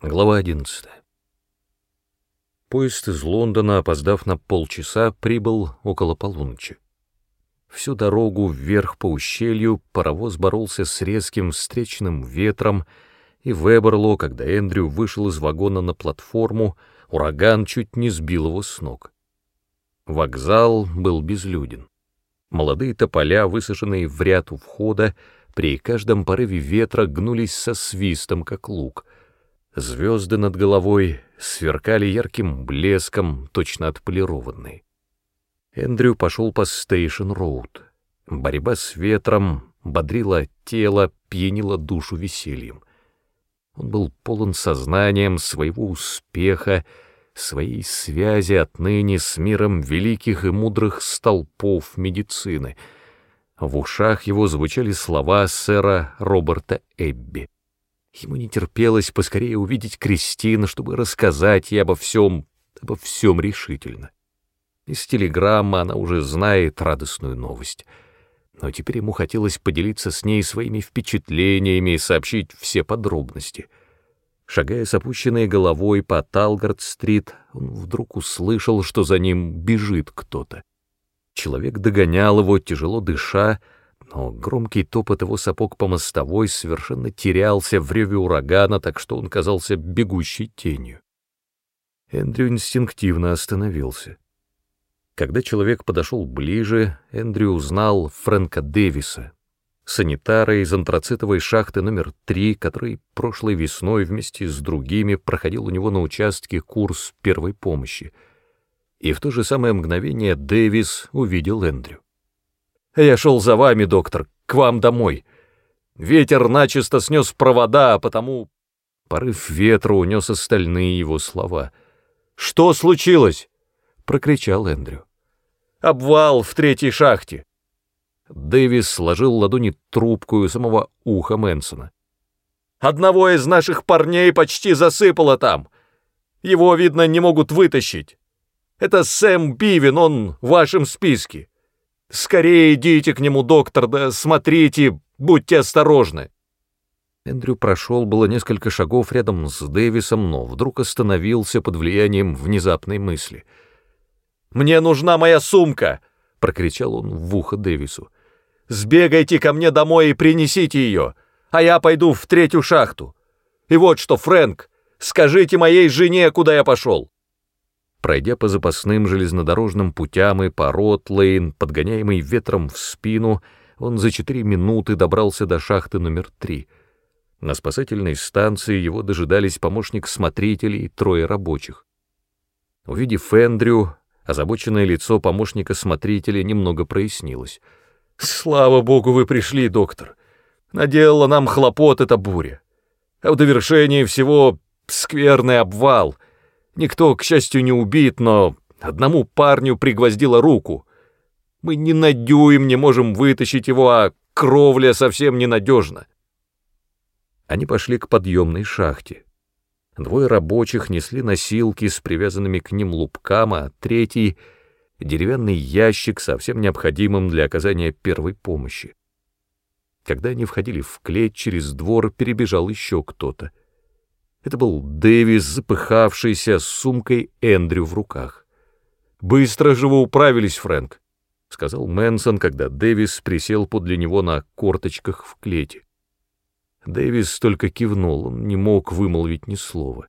Глава 11. Поезд из Лондона, опоздав на полчаса, прибыл около полуночи. Всю дорогу вверх по ущелью паровоз боролся с резким встречным ветром, и в Эберло, когда Эндрю вышел из вагона на платформу, ураган чуть не сбил его с ног. Вокзал был безлюден. Молодые тополя, высаженные в ряд у входа, при каждом порыве ветра гнулись со свистом, как лук — Звезды над головой сверкали ярким блеском, точно отполированные. Эндрю пошел по Стейшн-Роуд. Борьба с ветром бодрила тело, пьянила душу весельем. Он был полон сознанием своего успеха, своей связи отныне с миром великих и мудрых столпов медицины. В ушах его звучали слова сэра Роберта Эбби. Ему не терпелось поскорее увидеть Кристину, чтобы рассказать ей обо всем, обо всем решительно. Из телеграммы она уже знает радостную новость. Но теперь ему хотелось поделиться с ней своими впечатлениями и сообщить все подробности. Шагая с опущенной головой по Талгард-стрит, он вдруг услышал, что за ним бежит кто-то. Человек догонял его, тяжело дыша, но громкий топот его сапог по мостовой совершенно терялся в реве урагана, так что он казался бегущей тенью. Эндрю инстинктивно остановился. Когда человек подошел ближе, Эндрю узнал Фрэнка Дэвиса, санитара из антрацитовой шахты номер три, который прошлой весной вместе с другими проходил у него на участке курс первой помощи. И в то же самое мгновение Дэвис увидел Эндрю. Я шел за вами, доктор, к вам домой. Ветер начисто снес провода, а потому...» Порыв ветра унес остальные его слова. «Что случилось?» — прокричал Эндрю. «Обвал в третьей шахте!» Дэвис сложил ладони трубку у самого уха Мэнсона. «Одного из наших парней почти засыпало там. Его, видно, не могут вытащить. Это Сэм Бивин, он в вашем списке. Скорее идите к нему, доктор, да смотрите, будьте осторожны. Эндрю прошел было несколько шагов рядом с Дэвисом, но вдруг остановился под влиянием внезапной мысли. «Мне нужна моя сумка!» — прокричал он в ухо Дэвису. «Сбегайте ко мне домой и принесите ее, а я пойду в третью шахту. И вот что, Фрэнк, скажите моей жене, куда я пошел». Пройдя по запасным железнодорожным путям и по Ротлейн, подгоняемый ветром в спину, он за четыре минуты добрался до шахты номер три. На спасательной станции его дожидались помощник смотрителей и трое рабочих. Увидев Эндрю, озабоченное лицо помощника смотрителя немного прояснилось. «Слава богу, вы пришли, доктор. Наделала нам хлопот эта буря. А в довершении всего скверный обвал — Никто, к счастью, не убит, но одному парню пригвоздило руку. Мы ни на дюйм не можем вытащить его, а кровля совсем ненадежна. Они пошли к подъемной шахте. Двое рабочих несли носилки с привязанными к ним лупкам, а третий — деревянный ящик, совсем необходимым для оказания первой помощи. Когда они входили в клеть, через двор перебежал еще кто-то. Это был Дэвис, запыхавшийся с сумкой Эндрю в руках. «Быстро же вы управились, Фрэнк», — сказал Мэнсон, когда Дэвис присел подле него на корточках в клете. Дэвис только кивнул, он не мог вымолвить ни слова.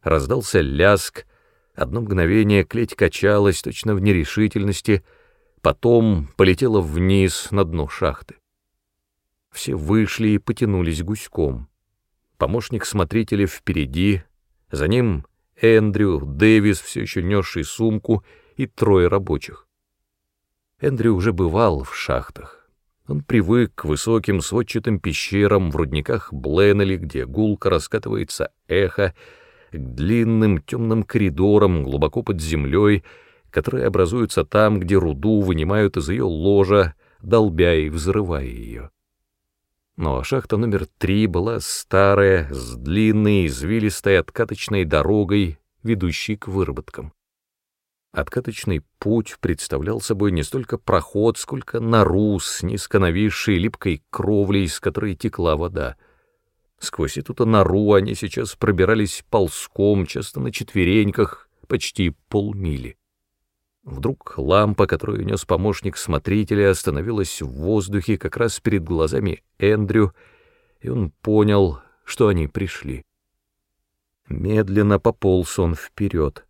Раздался ляск, одно мгновение клеть качалась, точно в нерешительности, потом полетела вниз на дно шахты. Все вышли и потянулись гуськом помощник смотрителя впереди, за ним Эндрю, Дэвис, все еще несший сумку, и трое рабочих. Эндрю уже бывал в шахтах. Он привык к высоким сводчатым пещерам в рудниках Бленнелли, где гулко раскатывается эхо, к длинным темным коридорам глубоко под землей, которые образуются там, где руду вынимают из ее ложа, долбя и взрывая ее. Но шахта номер три была старая, с длинной, извилистой откаточной дорогой, ведущей к выработкам. Откаточный путь представлял собой не столько проход, сколько нору с низко нависшей липкой кровлей, из которой текла вода. Сквозь эту-то нору они сейчас пробирались ползком, часто на четвереньках, почти полмили. Вдруг лампа, которую нес помощник смотрителя, остановилась в воздухе как раз перед глазами Эндрю, и он понял, что они пришли. Медленно пополз он вперед.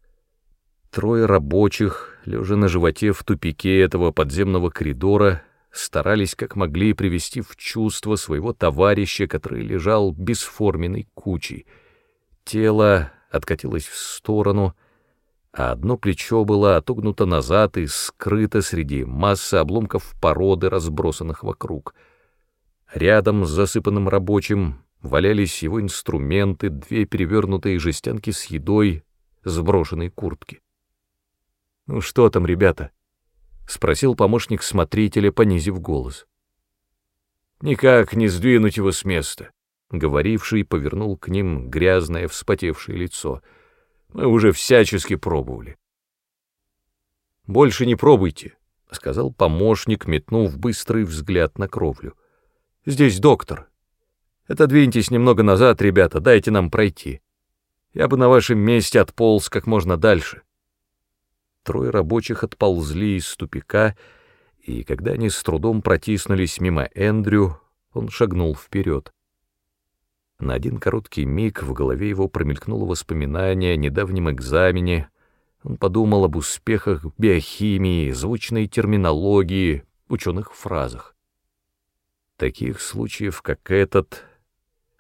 Трое рабочих, лежа на животе в тупике этого подземного коридора, старались как могли привести в чувство своего товарища, который лежал бесформенной кучей. Тело откатилось в сторону, а одно плечо было отогнуто назад и скрыто среди массы обломков породы, разбросанных вокруг. Рядом с засыпанным рабочим валялись его инструменты, две перевернутые жестянки с едой, сброшенные куртки. «Ну что там, ребята?» — спросил помощник смотрителя, понизив голос. «Никак не сдвинуть его с места», — говоривший повернул к ним грязное вспотевшее лицо. «Мы уже всячески пробовали». «Больше не пробуйте», — сказал помощник, метнув быстрый взгляд на кровлю. «Здесь доктор. Отодвиньтесь немного назад, ребята, дайте нам пройти. Я бы на вашем месте отполз как можно дальше». Трое рабочих отползли из тупика, и когда они с трудом протиснулись мимо Эндрю, он шагнул вперед. На один короткий миг в голове его промелькнуло воспоминание о недавнем экзамене, он подумал об успехах биохимии, звучной терминологии, ученых фразах. Таких случаев, как этот,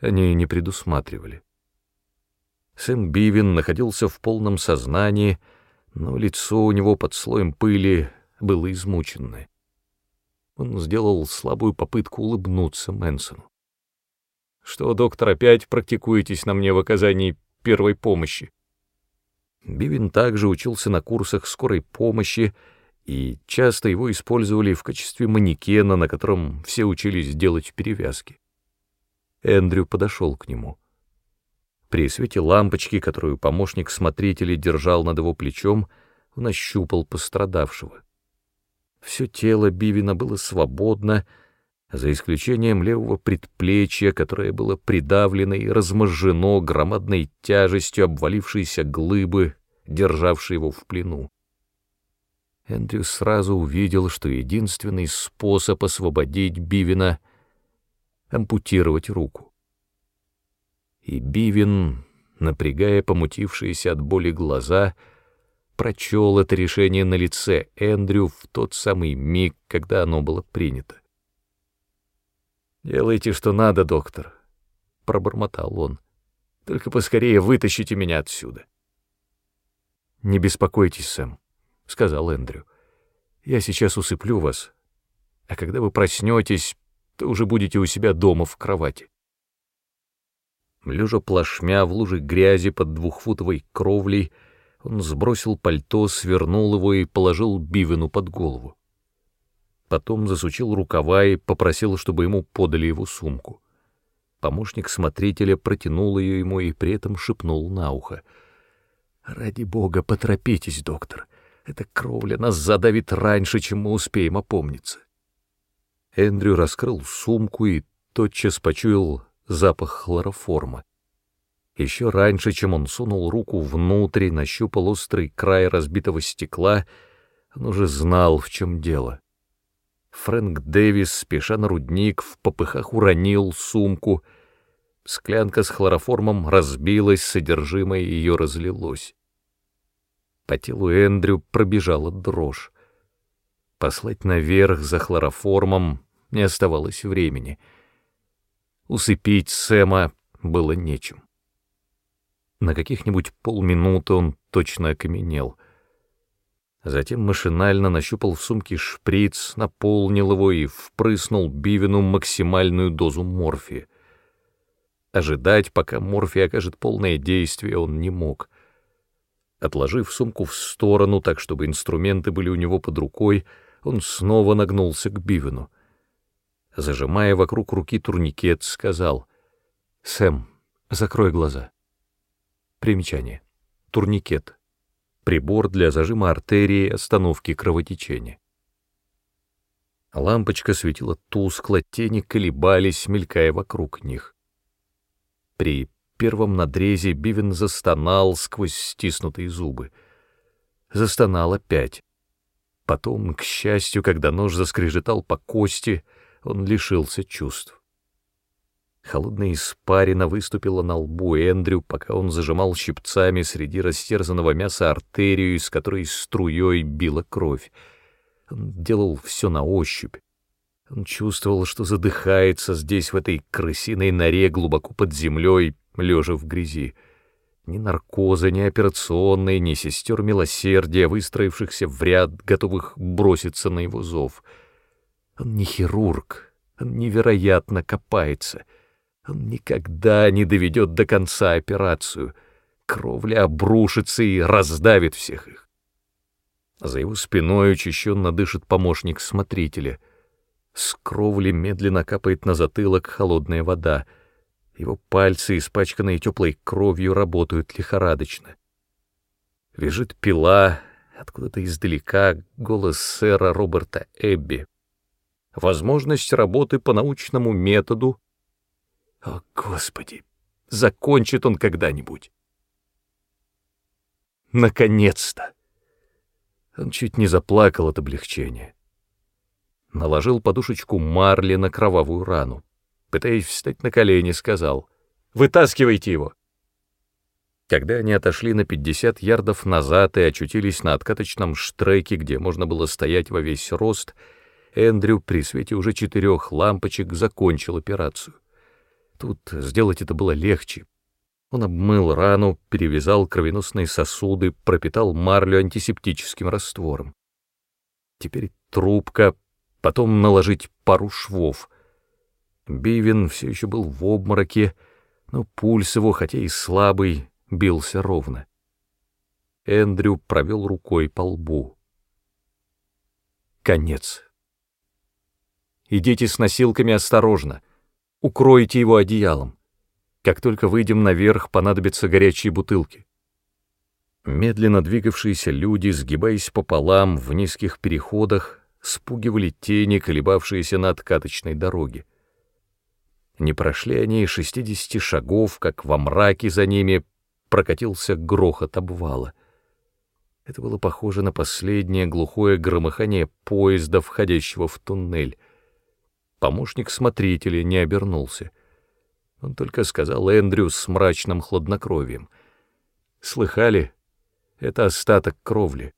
они не предусматривали. Сэм Бивин находился в полном сознании — но лицо у него под слоем пыли было измученное. Он сделал слабую попытку улыбнуться Мэнсону. «Что, доктор, опять практикуетесь на мне в оказании первой помощи?» Бивин также учился на курсах скорой помощи, и часто его использовали в качестве манекена, на котором все учились делать перевязки. Эндрю подошел к нему. При свете лампочки, которую помощник смотрителя держал над его плечом, он ощупал пострадавшего. Все тело Бивина было свободно, за исключением левого предплечья, которое было придавлено и разможжено громадной тяжестью обвалившейся глыбы, державшей его в плену. Эндрю сразу увидел, что единственный способ освободить Бивина — ампутировать руку и Бивин, напрягая помутившиеся от боли глаза, прочел это решение на лице Эндрю в тот самый миг, когда оно было принято. «Делайте, что надо, доктор», — пробормотал он. «Только поскорее вытащите меня отсюда». «Не беспокойтесь, Сэм», — сказал Эндрю. «Я сейчас усыплю вас, а когда вы проснетесь, то уже будете у себя дома в кровати» лежа плашмя в луже грязи под двухфутовой кровлей, он сбросил пальто, свернул его и положил Бивину под голову. Потом засучил рукава и попросил, чтобы ему подали его сумку. Помощник смотрителя протянул ее ему и при этом шепнул на ухо. «Ради бога, поторопитесь, доктор. Эта кровля нас задавит раньше, чем мы успеем опомниться». Эндрю раскрыл сумку и тотчас почуял запах хлороформа. Еще раньше, чем он сунул руку внутрь нащупал острый край разбитого стекла, он уже знал, в чем дело. Фрэнк Дэвис, спеша на рудник, в попыхах уронил сумку. Склянка с хлороформом разбилась, содержимое ее разлилось. По телу Эндрю пробежала дрожь. Послать наверх за хлороформом не оставалось времени — Усыпить Сэма было нечем. На каких-нибудь полминуты он точно окаменел. Затем машинально нащупал в сумке шприц, наполнил его и впрыснул Бивину максимальную дозу морфия. Ожидать, пока морфий окажет полное действие, он не мог. Отложив сумку в сторону, так чтобы инструменты были у него под рукой, он снова нагнулся к Бивину — зажимая вокруг руки турникет, сказал «Сэм, закрой глаза». Примечание. Турникет. Прибор для зажима артерии остановки кровотечения. Лампочка светила тускло, тени колебались, мелькая вокруг них. При первом надрезе Бивен застонал сквозь стиснутые зубы. Застонал опять. Потом, к счастью, когда нож заскрежетал по кости, он лишился чувств. Холодная испарина выступила на лбу Эндрю, пока он зажимал щипцами среди растерзанного мяса артерию, из которой струей била кровь. Он делал все на ощупь. Он чувствовал, что задыхается здесь, в этой крысиной норе, глубоко под землей, лежа в грязи. Ни наркоза, ни операционной, ни сестер милосердия, выстроившихся в ряд, готовых броситься на его зов. Он не хирург, он невероятно копается. Он никогда не доведет до конца операцию. Кровля обрушится и раздавит всех их. За его спиной учащенно дышит помощник смотрителя. С кровли медленно капает на затылок холодная вода — его пальцы, испачканные теплой кровью, работают лихорадочно. Лежит пила, откуда-то издалека голос сэра Роберта Эбби. Возможность работы по научному методу. О, Господи, закончит он когда-нибудь. Наконец-то! Он чуть не заплакал от облегчения. Наложил подушечку марли на кровавую рану пытаясь встать на колени, сказал «Вытаскивайте его!». Когда они отошли на 50 ярдов назад и очутились на откаточном штреке, где можно было стоять во весь рост, Эндрю при свете уже четырех лампочек закончил операцию. Тут сделать это было легче. Он обмыл рану, перевязал кровеносные сосуды, пропитал марлю антисептическим раствором. Теперь трубка, потом наложить пару швов — Бивин все еще был в обмороке, но пульс его, хотя и слабый, бился ровно. Эндрю провел рукой по лбу. Конец. Идите с носилками осторожно. Укройте его одеялом. Как только выйдем наверх, понадобятся горячие бутылки. Медленно двигавшиеся люди, сгибаясь пополам в низких переходах, спугивали тени, колебавшиеся на откаточной дороге. Не прошли они и шестидесяти шагов, как во мраке за ними прокатился грохот обвала. Это было похоже на последнее глухое громыхание поезда, входящего в туннель. Помощник смотрителя не обернулся. Он только сказал Эндрю с мрачным хладнокровием. «Слыхали? Это остаток кровли».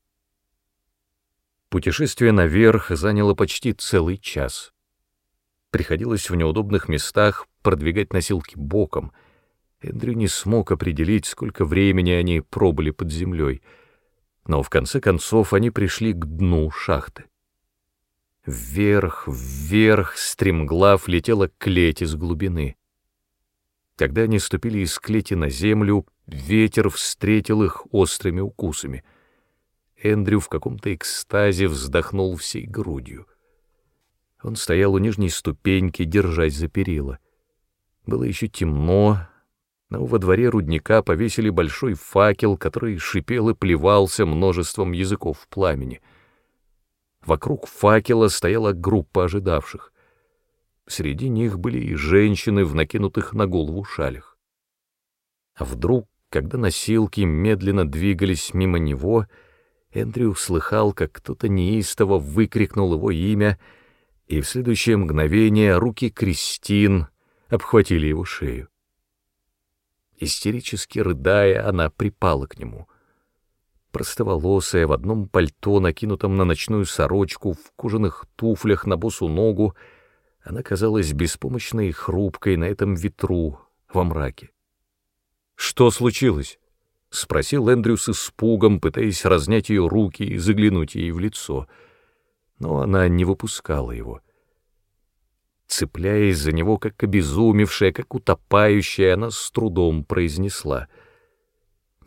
Путешествие наверх заняло почти целый час. Приходилось в неудобных местах продвигать носилки боком. Эндрю не смог определить, сколько времени они пробыли под землей. Но в конце концов они пришли к дну шахты. Вверх, вверх, стремглав летела клеть из глубины. Когда они ступили из клети на землю, ветер встретил их острыми укусами. Эндрю в каком-то экстазе вздохнул всей грудью. Он стоял у нижней ступеньки, держась за перила. Было еще темно, но во дворе рудника повесили большой факел, который шипел и плевался множеством языков пламени. Вокруг факела стояла группа ожидавших. Среди них были и женщины в накинутых на голову шалях. А вдруг, когда носилки медленно двигались мимо него, Эндрю услыхал, как кто-то неистово выкрикнул его имя — и в следующее мгновение руки Кристин обхватили его шею. Истерически рыдая, она припала к нему. Простоволосая, в одном пальто, накинутом на ночную сорочку, в кожаных туфлях на босу ногу, она казалась беспомощной и хрупкой на этом ветру во мраке. «Что случилось?» — спросил Эндрю с испугом, пытаясь разнять ее руки и заглянуть ей в лицо — но она не выпускала его. Цепляясь за него, как обезумевшая, как утопающая, она с трудом произнесла.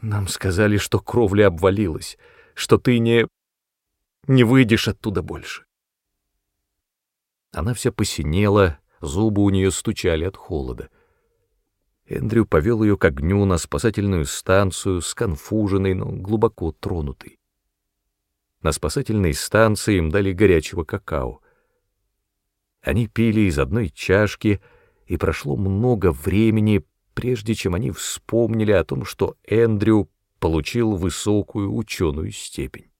«Нам сказали, что кровля обвалилась, что ты не... не выйдешь оттуда больше». Она вся посинела, зубы у нее стучали от холода. Эндрю повел ее к огню на спасательную станцию, сконфуженной, но глубоко тронутой. На спасательной станции им дали горячего какао. Они пили из одной чашки, и прошло много времени, прежде чем они вспомнили о том, что Эндрю получил высокую ученую степень.